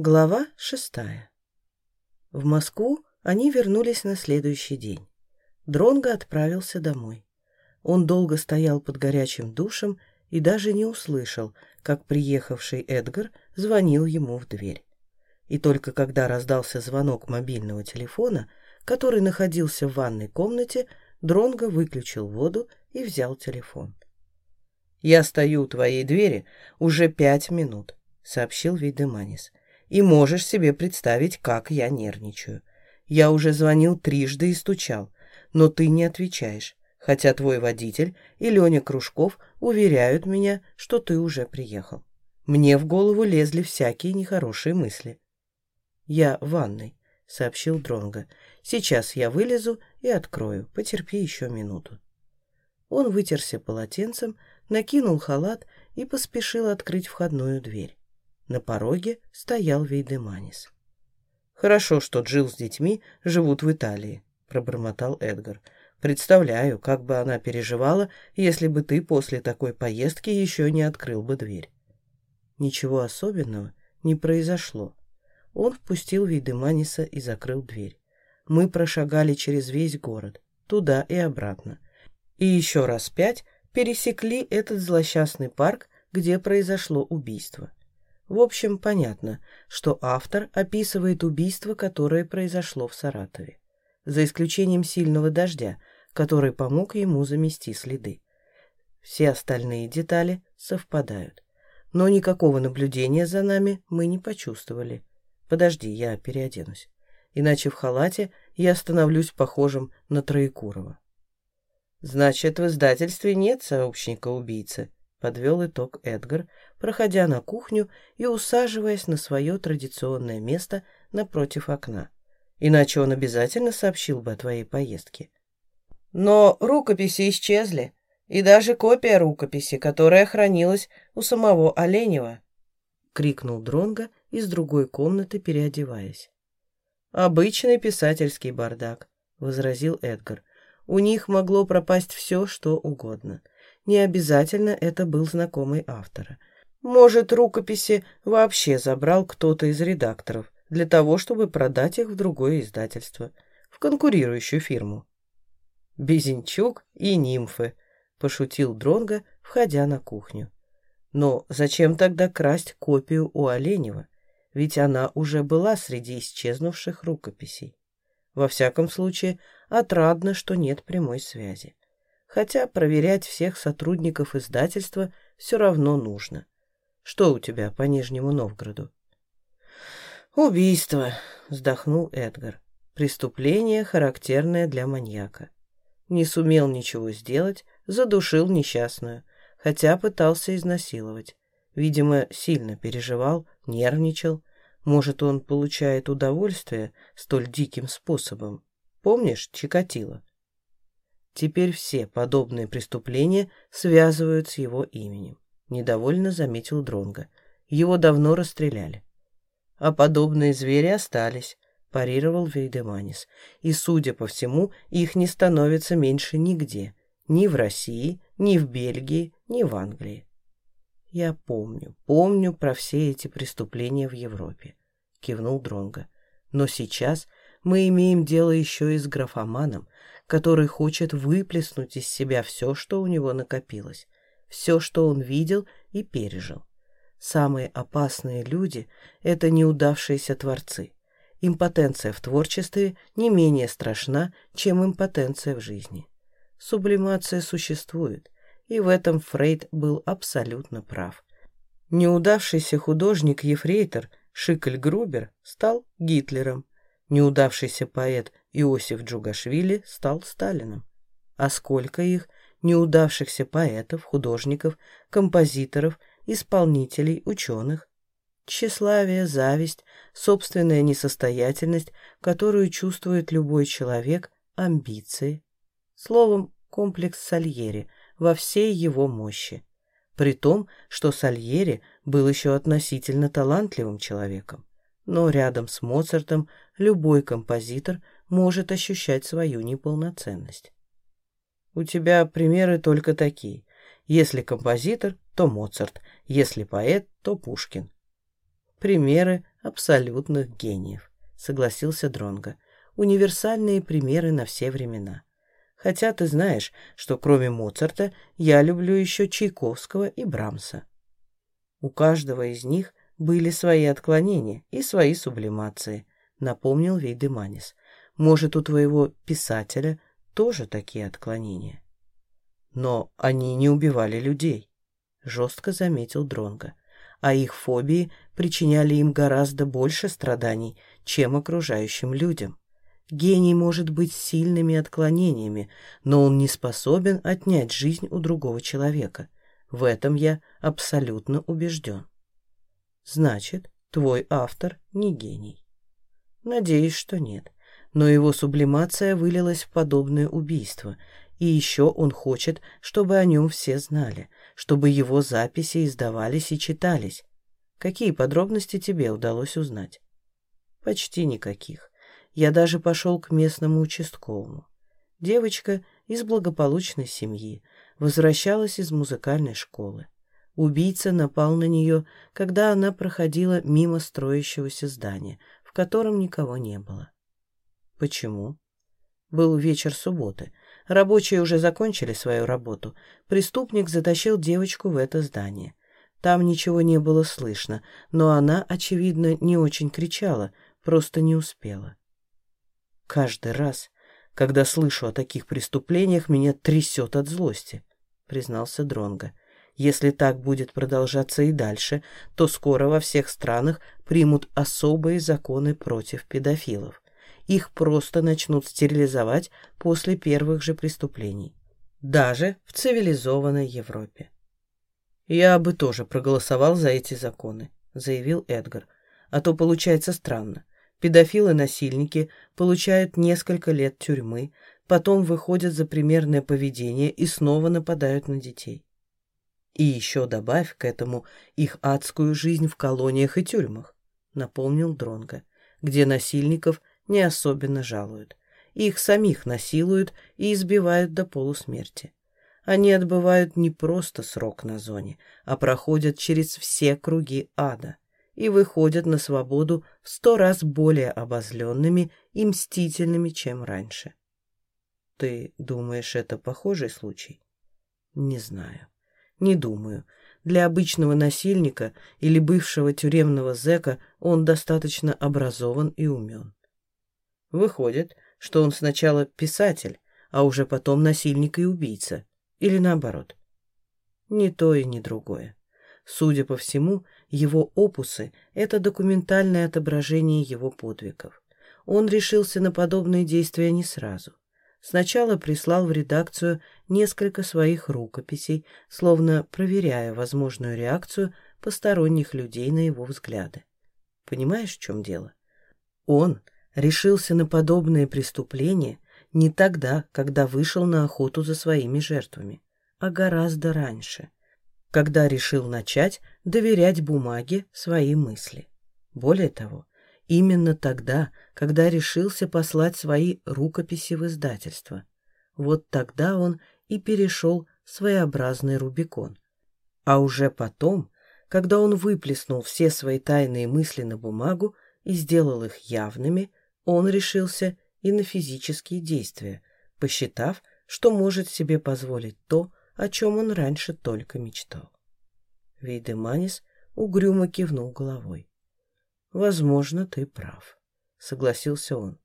Глава шестая. В Москву они вернулись на следующий день. Дронго отправился домой. Он долго стоял под горячим душем и даже не услышал, как приехавший Эдгар звонил ему в дверь. И только когда раздался звонок мобильного телефона, который находился в ванной комнате, Дронго выключил воду и взял телефон. «Я стою у твоей двери уже пять минут», — сообщил Вейдеманис и можешь себе представить, как я нервничаю. Я уже звонил трижды и стучал, но ты не отвечаешь, хотя твой водитель и Леня Кружков уверяют меня, что ты уже приехал. Мне в голову лезли всякие нехорошие мысли. «Я в ванной», — сообщил Дронго. «Сейчас я вылезу и открою. Потерпи еще минуту». Он вытерся полотенцем, накинул халат и поспешил открыть входную дверь. На пороге стоял Вейдеманис. «Хорошо, что Джилл с детьми живут в Италии», — пробормотал Эдгар. «Представляю, как бы она переживала, если бы ты после такой поездки еще не открыл бы дверь». Ничего особенного не произошло. Он впустил Вейдеманиса и закрыл дверь. Мы прошагали через весь город, туда и обратно. И еще раз пять пересекли этот злосчастный парк, где произошло убийство. В общем, понятно, что автор описывает убийство, которое произошло в Саратове, за исключением сильного дождя, который помог ему замести следы. Все остальные детали совпадают. Но никакого наблюдения за нами мы не почувствовали. Подожди, я переоденусь. Иначе в халате я становлюсь похожим на Троекурова. Значит, в издательстве нет сообщника убийцы, подвел итог Эдгар, проходя на кухню и усаживаясь на свое традиционное место напротив окна. Иначе он обязательно сообщил бы о твоей поездке. Но рукописи исчезли, и даже копия рукописи, которая хранилась у самого Оленева, — крикнул Дронга из другой комнаты, переодеваясь. «Обычный писательский бардак», — возразил Эдгар. «У них могло пропасть все, что угодно. Не обязательно это был знакомый автора. Может, рукописи вообще забрал кто-то из редакторов для того, чтобы продать их в другое издательство, в конкурирующую фирму. «Безенчук и нимфы», — пошутил Дронга, входя на кухню. «Но зачем тогда красть копию у Оленева? Ведь она уже была среди исчезнувших рукописей. Во всяком случае, отрадно, что нет прямой связи. Хотя проверять всех сотрудников издательства все равно нужно. Что у тебя по Нижнему Новгороду?» «Убийство», — вздохнул Эдгар. «Преступление, характерное для маньяка. Не сумел ничего сделать, задушил несчастную, хотя пытался изнасиловать. Видимо, сильно переживал, нервничал. Может, он получает удовольствие столь диким способом. Помнишь Чикатило?» Теперь все подобные преступления связывают с его именем. — недовольно заметил Дронга. «Его давно расстреляли». «А подобные звери остались», — парировал Вейдеманис. «И, судя по всему, их не становится меньше нигде. Ни в России, ни в Бельгии, ни в Англии». «Я помню, помню про все эти преступления в Европе», — кивнул Дронга. «Но сейчас мы имеем дело еще и с графоманом, который хочет выплеснуть из себя все, что у него накопилось все, что он видел и пережил. Самые опасные люди — это неудавшиеся творцы. Импотенция в творчестве не менее страшна, чем импотенция в жизни. Сублимация существует, и в этом Фрейд был абсолютно прав. Неудавшийся художник-ефрейтор Шикль Грубер стал Гитлером, неудавшийся поэт Иосиф Джугашвили стал Сталином. А сколько их неудавшихся поэтов, художников, композиторов, исполнителей, ученых. Тщеславие, зависть, собственная несостоятельность, которую чувствует любой человек, амбиции. Словом, комплекс Сальери во всей его мощи. При том, что Сальери был еще относительно талантливым человеком. Но рядом с Моцартом любой композитор может ощущать свою неполноценность. У тебя примеры только такие. Если композитор, то Моцарт, если поэт, то Пушкин. Примеры абсолютных гениев, согласился Дронга. Универсальные примеры на все времена. Хотя ты знаешь, что кроме Моцарта я люблю еще Чайковского и Брамса. У каждого из них были свои отклонения и свои сублимации, напомнил Вейдеманис. Может, у твоего писателя тоже такие отклонения? Но они не убивали людей, жестко заметил Дронга, а их фобии причиняли им гораздо больше страданий, чем окружающим людям. Гений может быть сильными отклонениями, но он не способен отнять жизнь у другого человека. В этом я абсолютно убежден. Значит, твой автор не гений. Надеюсь, что нет. Но его сублимация вылилась в подобное убийство, и еще он хочет, чтобы о нем все знали, чтобы его записи издавались и читались. Какие подробности тебе удалось узнать? Почти никаких. Я даже пошел к местному участковому. Девочка из благополучной семьи, возвращалась из музыкальной школы. Убийца напал на нее, когда она проходила мимо строящегося здания, в котором никого не было. Почему? Был вечер субботы. Рабочие уже закончили свою работу. Преступник затащил девочку в это здание. Там ничего не было слышно, но она, очевидно, не очень кричала, просто не успела. Каждый раз, когда слышу о таких преступлениях, меня трясет от злости, признался Дронга. Если так будет продолжаться и дальше, то скоро во всех странах примут особые законы против педофилов. Их просто начнут стерилизовать после первых же преступлений. Даже в цивилизованной Европе. «Я бы тоже проголосовал за эти законы», — заявил Эдгар. «А то получается странно. Педофилы-насильники получают несколько лет тюрьмы, потом выходят за примерное поведение и снова нападают на детей. И еще добавь к этому их адскую жизнь в колониях и тюрьмах, напомнил Дронга, где насильников не особенно жалуют. Их самих насилуют и избивают до полусмерти. Они отбывают не просто срок на зоне, а проходят через все круги ада – и выходят на свободу в сто раз более обозленными и мстительными, чем раньше. Ты думаешь, это похожий случай? Не знаю. Не думаю. Для обычного насильника или бывшего тюремного зэка он достаточно образован и умен. Выходит, что он сначала писатель, а уже потом насильник и убийца. Или наоборот. Ни то и ни другое. Судя по всему, его опусы – это документальное отображение его подвигов. Он решился на подобные действия не сразу. Сначала прислал в редакцию несколько своих рукописей, словно проверяя возможную реакцию посторонних людей на его взгляды. Понимаешь, в чем дело? Он решился на подобные преступления не тогда, когда вышел на охоту за своими жертвами, а гораздо раньше – когда решил начать доверять бумаге свои мысли. Более того, именно тогда, когда решился послать свои рукописи в издательство. Вот тогда он и перешел своеобразный Рубикон. А уже потом, когда он выплеснул все свои тайные мысли на бумагу и сделал их явными, он решился и на физические действия, посчитав, что может себе позволить то, о чем он раньше только мечтал. Вейдеманис угрюмо кивнул головой. «Возможно, ты прав», — согласился он.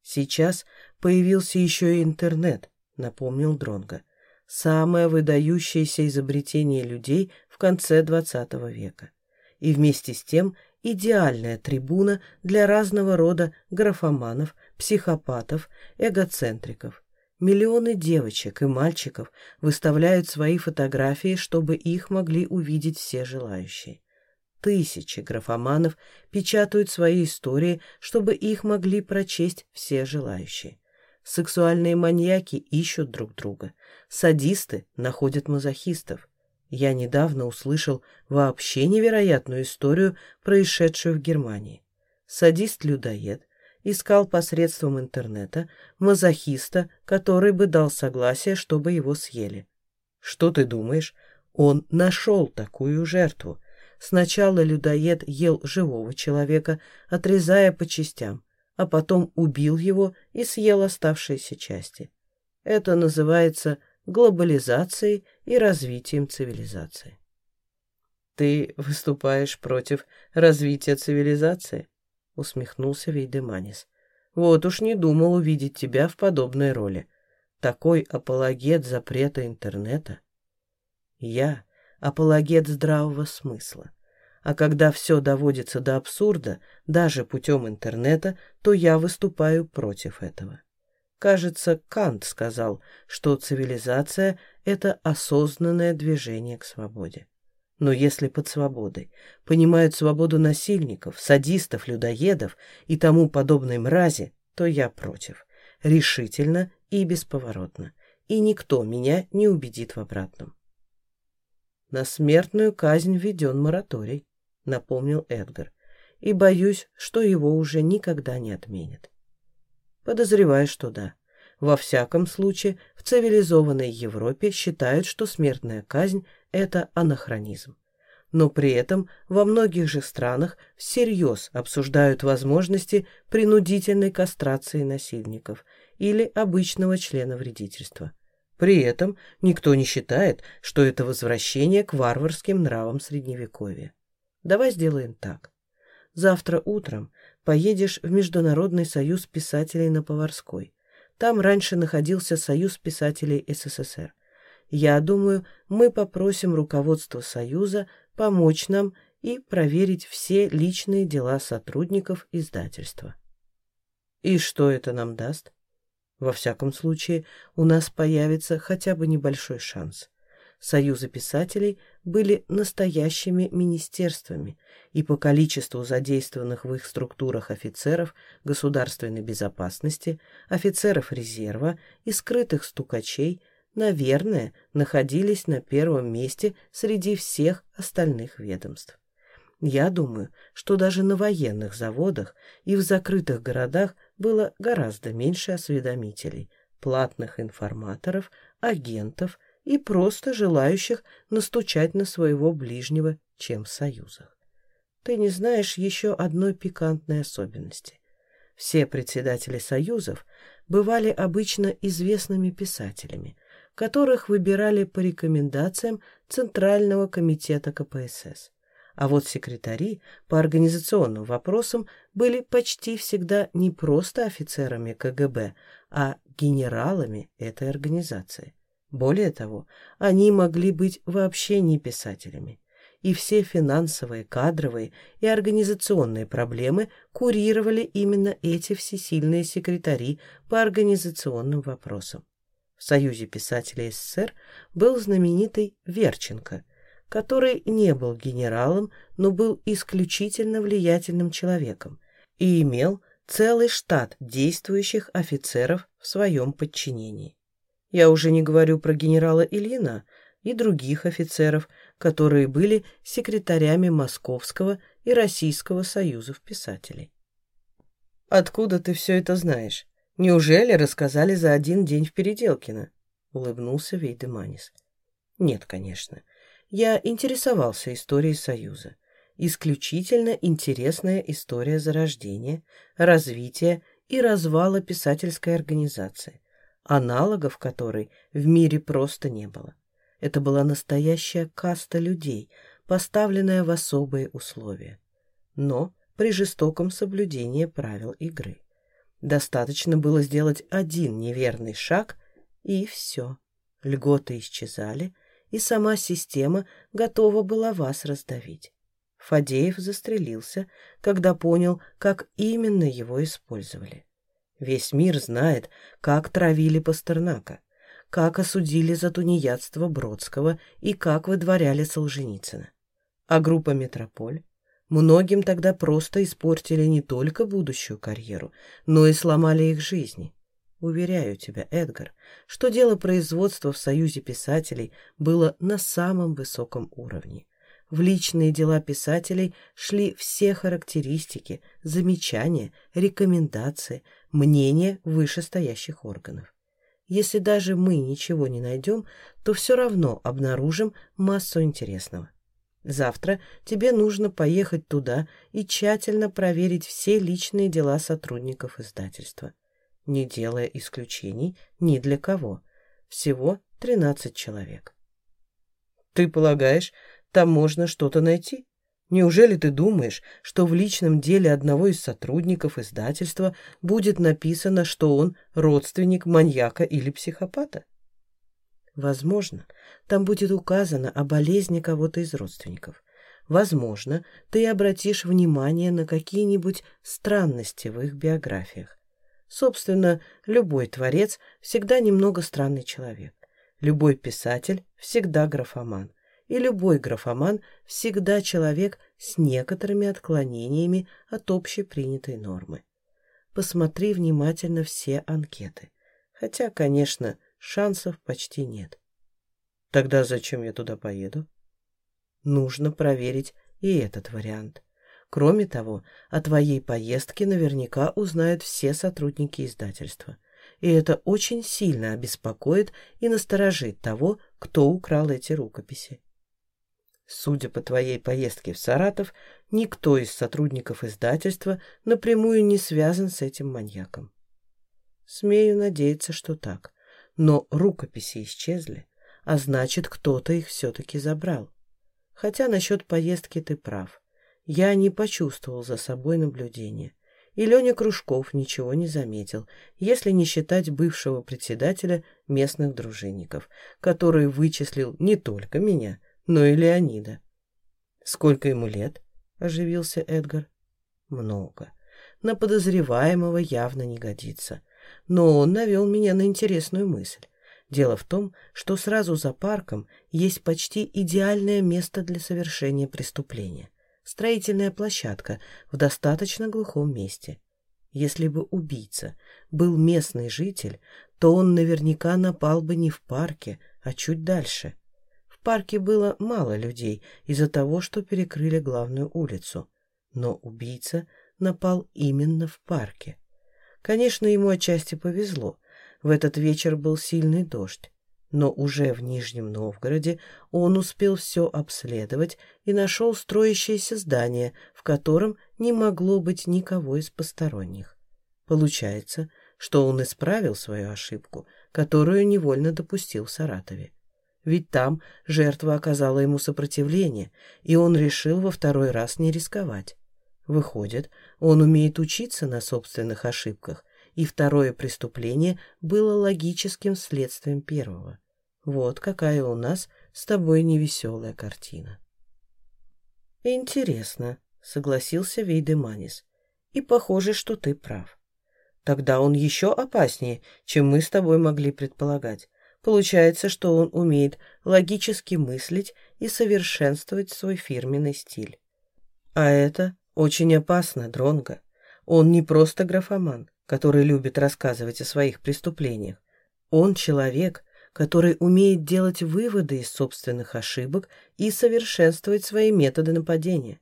«Сейчас появился еще и интернет», — напомнил Дронга. «Самое выдающееся изобретение людей в конце XX века. И вместе с тем идеальная трибуна для разного рода графоманов, психопатов, эгоцентриков. Миллионы девочек и мальчиков выставляют свои фотографии, чтобы их могли увидеть все желающие. Тысячи графоманов печатают свои истории, чтобы их могли прочесть все желающие. Сексуальные маньяки ищут друг друга. Садисты находят мазохистов. Я недавно услышал вообще невероятную историю, происшедшую в Германии. Садист-людоед искал посредством интернета мазохиста, который бы дал согласие, чтобы его съели. Что ты думаешь? Он нашел такую жертву. сначала людоед ел живого человека, отрезая по частям, а потом убил его и съел оставшиеся части. Это называется глобализацией и развитием цивилизации. «Ты выступаешь против развития цивилизации?» — усмехнулся Вейдеманис. «Вот уж не думал увидеть тебя в подобной роли. Такой апологет запрета интернета». «Я апологет здравого смысла. А когда все доводится до абсурда, даже путем интернета, то я выступаю против этого. Кажется, Кант сказал, что цивилизация — это осознанное движение к свободе. Но если под свободой понимают свободу насильников, садистов, людоедов и тому подобной мрази, то я против. Решительно и бесповоротно. И никто меня не убедит в обратном. На смертную казнь введен мораторий, напомнил Эдгар. И боюсь, что его уже никогда не отменят. Подозреваю, что да. Во всяком случае, в цивилизованной Европе считают, что смертная казнь – это анахронизм. Но при этом во многих же странах всерьез обсуждают возможности принудительной кастрации насильников или обычного члена вредительства. При этом никто не считает, что это возвращение к варварским нравам Средневековья. Давай сделаем так. Завтра утром поедешь в Международный союз писателей на Поварской. Там раньше находился Союз писателей СССР. Я думаю, мы попросим руководство Союза помочь нам и проверить все личные дела сотрудников издательства. И что это нам даст? Во всяком случае, у нас появится хотя бы небольшой шанс. Союзы писателей были настоящими министерствами, и по количеству задействованных в их структурах офицеров государственной безопасности, офицеров резерва и скрытых стукачей, наверное, находились на первом месте среди всех остальных ведомств. Я думаю, что даже на военных заводах и в закрытых городах было гораздо меньше осведомителей, платных информаторов, агентов и просто желающих настучать на своего ближнего, чем в союзах. Ты не знаешь еще одной пикантной особенности. Все председатели союзов бывали обычно известными писателями, которых выбирали по рекомендациям Центрального комитета КПСС. А вот секретари по организационным вопросам были почти всегда не просто офицерами КГБ, а генералами этой организации. Более того, они могли быть вообще не писателями. И все финансовые, кадровые и организационные проблемы курировали именно эти всесильные секретари по организационным вопросам. В Союзе писателей СССР был знаменитый Верченко, который не был генералом, но был исключительно влиятельным человеком и имел целый штат действующих офицеров в своем подчинении. Я уже не говорю про генерала Ильина и других офицеров, которые были секретарями Московского и Российского союзов писателей. «Откуда ты все это знаешь? Неужели рассказали за один день в Переделкино?» — улыбнулся Вейдеманис. «Нет, конечно. Я интересовался историей Союза. Исключительно интересная история зарождения, развития и развала писательской организации аналогов которой в мире просто не было. Это была настоящая каста людей, поставленная в особые условия, но при жестоком соблюдении правил игры. Достаточно было сделать один неверный шаг, и все. Льготы исчезали, и сама система готова была вас раздавить. Фадеев застрелился, когда понял, как именно его использовали. Весь мир знает, как травили Пастернака, как осудили за тунеядство Бродского и как выдворяли Солженицына. А группа «Метрополь» многим тогда просто испортили не только будущую карьеру, но и сломали их жизни. Уверяю тебя, Эдгар, что дело производства в Союзе писателей было на самом высоком уровне. В личные дела писателей шли все характеристики, замечания, рекомендации, мнения вышестоящих органов. Если даже мы ничего не найдем, то все равно обнаружим массу интересного. Завтра тебе нужно поехать туда и тщательно проверить все личные дела сотрудников издательства, не делая исключений ни для кого. Всего 13 человек. Ты полагаешь, там можно что-то найти? Неужели ты думаешь, что в личном деле одного из сотрудников издательства будет написано, что он родственник маньяка или психопата? Возможно, там будет указано о болезни кого-то из родственников. Возможно, ты обратишь внимание на какие-нибудь странности в их биографиях. Собственно, любой творец всегда немного странный человек. Любой писатель всегда графоман. И любой графоман всегда человек с некоторыми отклонениями от общепринятой нормы. Посмотри внимательно все анкеты. Хотя, конечно, шансов почти нет. Тогда зачем я туда поеду? Нужно проверить и этот вариант. Кроме того, о твоей поездке наверняка узнают все сотрудники издательства. И это очень сильно обеспокоит и насторожит того, кто украл эти рукописи. Судя по твоей поездке в Саратов, никто из сотрудников издательства напрямую не связан с этим маньяком. Смею надеяться, что так но рукописи исчезли, а значит, кто-то их все-таки забрал. Хотя насчет поездки ты прав. Я не почувствовал за собой наблюдения. И Леня Кружков ничего не заметил, если не считать бывшего председателя местных дружинников, который вычислил не только меня, но и Леонида. «Сколько ему лет?» — оживился Эдгар. «Много. На подозреваемого явно не годится но он навел меня на интересную мысль. Дело в том, что сразу за парком есть почти идеальное место для совершения преступления. Строительная площадка в достаточно глухом месте. Если бы убийца был местный житель, то он наверняка напал бы не в парке, а чуть дальше. Парке было мало людей из-за того, что перекрыли главную улицу. Но убийца напал именно в парке. Конечно, ему отчасти повезло. В этот вечер был сильный дождь. Но уже в Нижнем Новгороде он успел все обследовать и нашел строящееся здание, в котором не могло быть никого из посторонних. Получается, что он исправил свою ошибку, которую невольно допустил в Саратове. Ведь там жертва оказала ему сопротивление, и он решил во второй раз не рисковать. Выходит, он умеет учиться на собственных ошибках, и второе преступление было логическим следствием первого. Вот какая у нас с тобой невеселая картина. «Интересно», — согласился Вейдеманис. «И похоже, что ты прав. Тогда он еще опаснее, чем мы с тобой могли предполагать. Получается, что он умеет логически мыслить и совершенствовать свой фирменный стиль. А это очень опасно, Дронго. Он не просто графоман, который любит рассказывать о своих преступлениях. Он человек, который умеет делать выводы из собственных ошибок и совершенствовать свои методы нападения.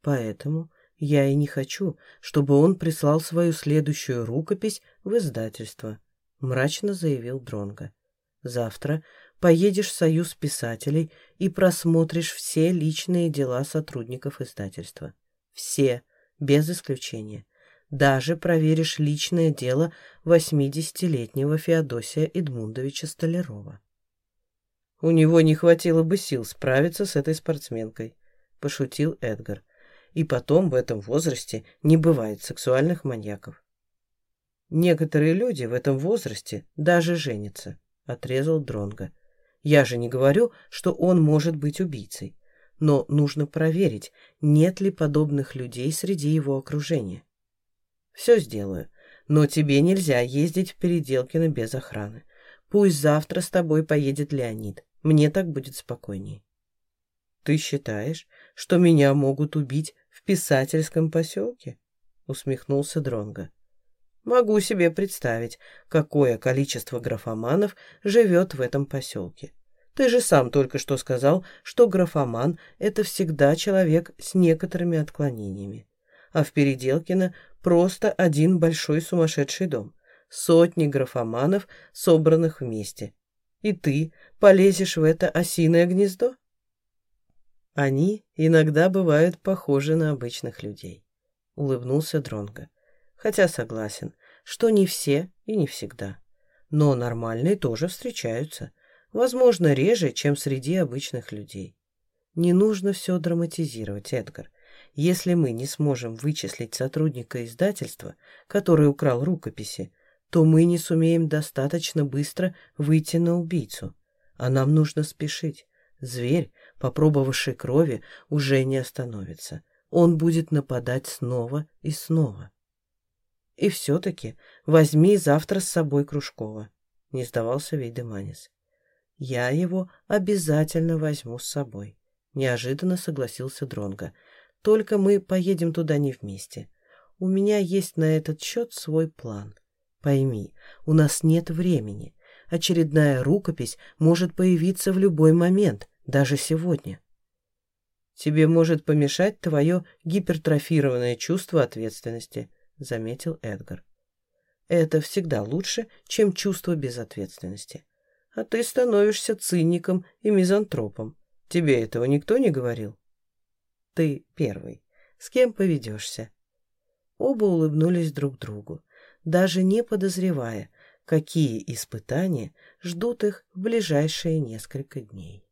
Поэтому я и не хочу, чтобы он прислал свою следующую рукопись в издательство, мрачно заявил Дронго. Завтра поедешь в Союз писателей и просмотришь все личные дела сотрудников издательства. Все, без исключения. Даже проверишь личное дело 80-летнего Феодосия Эдмундовича Столярова. У него не хватило бы сил справиться с этой спортсменкой, пошутил Эдгар. И потом в этом возрасте не бывает сексуальных маньяков. Некоторые люди в этом возрасте даже женятся, отрезал Дронга. Я же не говорю, что он может быть убийцей но нужно проверить, нет ли подобных людей среди его окружения. Все сделаю, но тебе нельзя ездить в Переделкино без охраны. Пусть завтра с тобой поедет Леонид, мне так будет спокойнее. Ты считаешь, что меня могут убить в писательском поселке? Усмехнулся Дронга. Могу себе представить, какое количество графоманов живет в этом поселке. Ты же сам только что сказал, что графоман — это всегда человек с некоторыми отклонениями. А в Переделкино просто один большой сумасшедший дом. Сотни графоманов, собранных вместе. И ты полезешь в это осиное гнездо? Они иногда бывают похожи на обычных людей, улыбнулся Дронго. Хотя согласен, что не все и не всегда. Но нормальные тоже встречаются. Возможно, реже, чем среди обычных людей. Не нужно все драматизировать, Эдгар. Если мы не сможем вычислить сотрудника издательства, который украл рукописи, то мы не сумеем достаточно быстро выйти на убийцу. А нам нужно спешить. Зверь, попробовавший крови, уже не остановится. Он будет нападать снова и снова. И все-таки возьми завтра с собой Кружкова, не сдавался Вейдеманис. Я его обязательно возьму с собой, неожиданно согласился Дронга. Только мы поедем туда не вместе. У меня есть на этот счет свой план. Пойми, у нас нет времени. Очередная рукопись может появиться в любой момент, даже сегодня. Тебе может помешать твое гипертрофированное чувство ответственности, заметил Эдгар. Это всегда лучше, чем чувство безответственности. А ты становишься циником и мизантропом. Тебе этого никто не говорил? Ты первый. С кем поведешься? Оба улыбнулись друг другу даже не подозревая, какие испытания ждут их в ближайшие несколько дней.